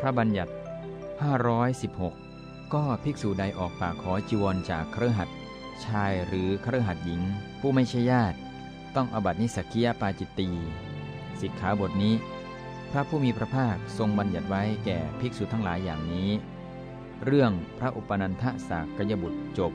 พระบัญญัติ 516 ก็ภิกษุใดออกปากขอจีวรจากเครือขัดชายหรือเครือขัดหญิง ผู้ไม่ใช่ญาติ ต้องอบัตินิสกิยปาจิตตี สิกขาบทนี้ พระผู้มีพระภาคทรงบัญญัติไว้แก่ภิกษุทั้งหลายอย่างนี้ เรื่องพระอุปนันทสากยบุตรจบ